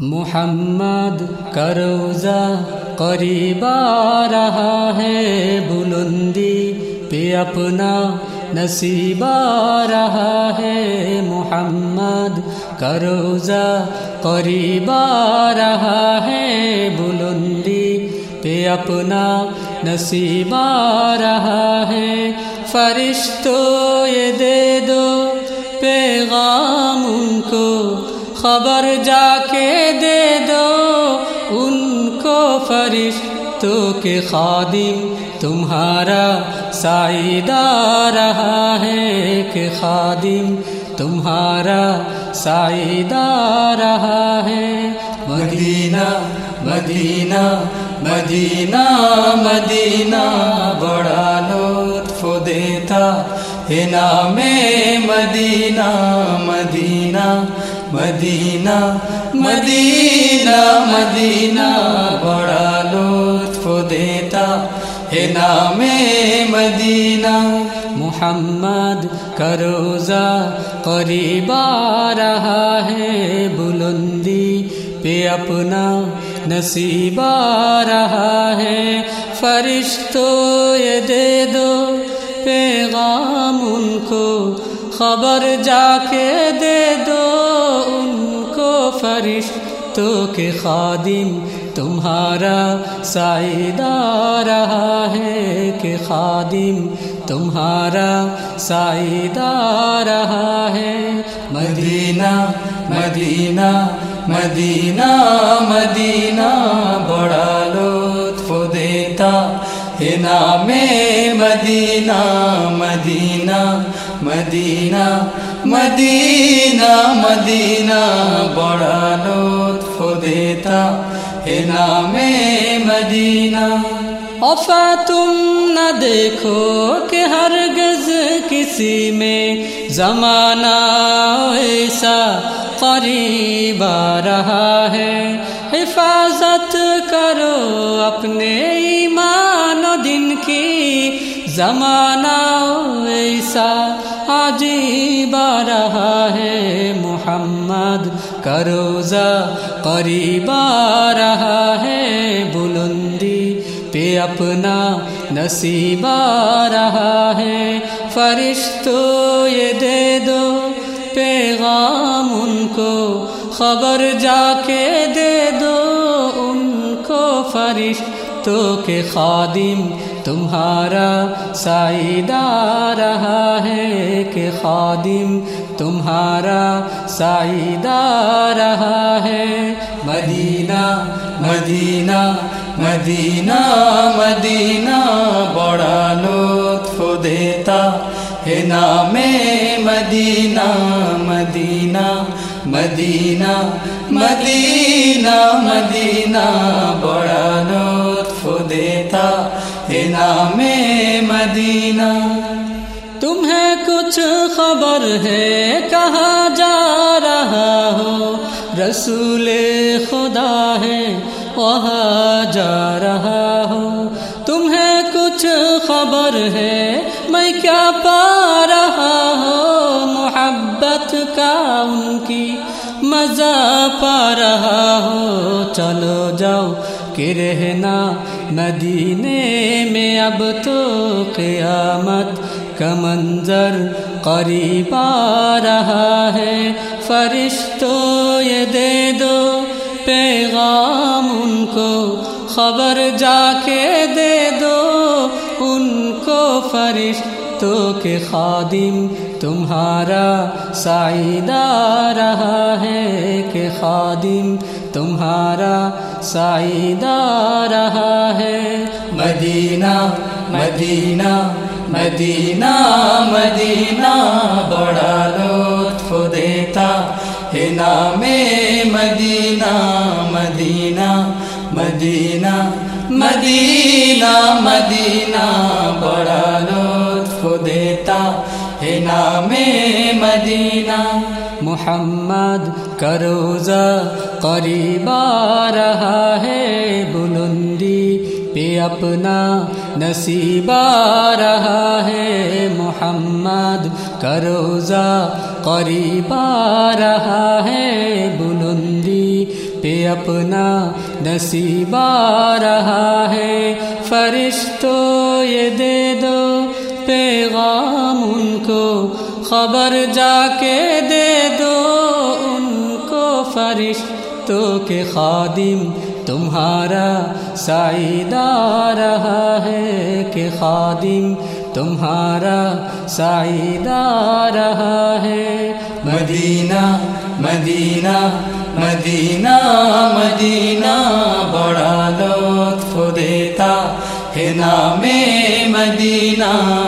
محمد کا روزہ قریب آ رہا ہے، بلندی پہ اپنا نصیب آ رہا ہے۔ محمد کا روزہ قریب آ رہا ہے، بلندی پہ اپنا نصیب آ رہا ہے۔ فرشتو یہ دے خبر جا کے دے دو ان کو فرشتوں کے خادم تمہارا سائیدہ رہا ہے کہ خادم تمہارا سائیدہ رہا ہے مدینہ مدینہ مدینہ مدینہ، بڑا لطف دیتا ہے نام مدینہ مدینہ مدینہ مدینہ مدینہ، بڑا لطف دیتا ہے نام مدینہ۔ محمد کا روزہ قریب آ رہا ہے، بلندی پہ اپنا نصیب آ رہا ہے۔ فرشتوں یہ دے دو پیغام، ان کو خبر جا کے دے دو۔ فرشتوں کے خادم، تمہارا سائیدہ رہا ہے کہ خادم، تمہارا سائیدہ رہا ہے۔ مدینہ مدینہ مدینہ مدینہ، بڑا لطف دیتا ہے نام مدینہ مدینہ مدینہ مدینہ مدینہ، بڑا لطف دیتا ہے نام مدینہ۔ افا تم نہ دیکھو کہ ہر گز کسی میں زمانہ ایسا قریب آ رہا ہے۔ حفاظت کرو اپنے ایمان و دن کی۔ زمانہ ایسا عجیب آ رہا ہے محمد۔ کا روزہ قریب آ رہا ہے بلندی پہ اپنا نصیب آ رہا ہے۔ فرشتوں یہ دے دو پیغام ان کو، خبر جا کے دے دو ان کو۔ فرشتوں کے خادم تمہارا سائیدہ رہا ہے کہ خادم، تمہارا سائیدہ رہا ہے۔ مدینہ مدینہ مدینہ مدینہ، بڑا لطف دیتا ہے نام مدینہ مدینہ مدینہ مدینہ مدینہ، بڑا لطف دیتا ہے نام مدینہ۔ تمہیں کچھ خبر ہے کہاں جا رہا ہو؟ رسول خدا ہے، وہاں جا رہا ہو۔ تمہیں کچھ خبر ہے، میں کیا پا رہا ہو؟ محبت کا ان کی مزہ پا رہا ہو۔ چلو جاؤ کہ رہنا مدینے میں اب تو قیامت کا منظر قریب آ رہا ہے۔ فرشتوں یہ دے دو پیغام، ان کو خبر جا کے دے دو، ان کو فرشت فرشتوں کے خادم تمہارا سائیدہ رہا ہے کہ خادم تمہارا سائیدہ رہا ہے۔ مدینہ مدینہ مدینہ مدینہ، بڑا لطف دیتا ہے نام مدینہ مدینہ مدینہ مدینہ مدینہ، بڑا لطف دیتا ہے نام مدینہ۔ محمد کا روزہ قریب آ رہا ہے، بلندی پہ اپنا نصیب آ رہا ہے۔ محمد کا روزہ قریب آ رہا ہے، بلندی پہ اپنا نصیبہ رہا ہے۔ فرشتوں، یہ دے دو۔ پیغام ان کو، خبر جا کے دے دو ان کو فرشتوں کے خادم۔ تمہارا سائیدہ رہا ہے کہ خادم۔ تمہارا سائیدہ رہا ہے۔ مدینہ مدینہ مدینہ مدینہ، بڑا لطف دیتا ہے نام مدینہ مدینہ۔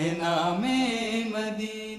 ہے نام مدینہ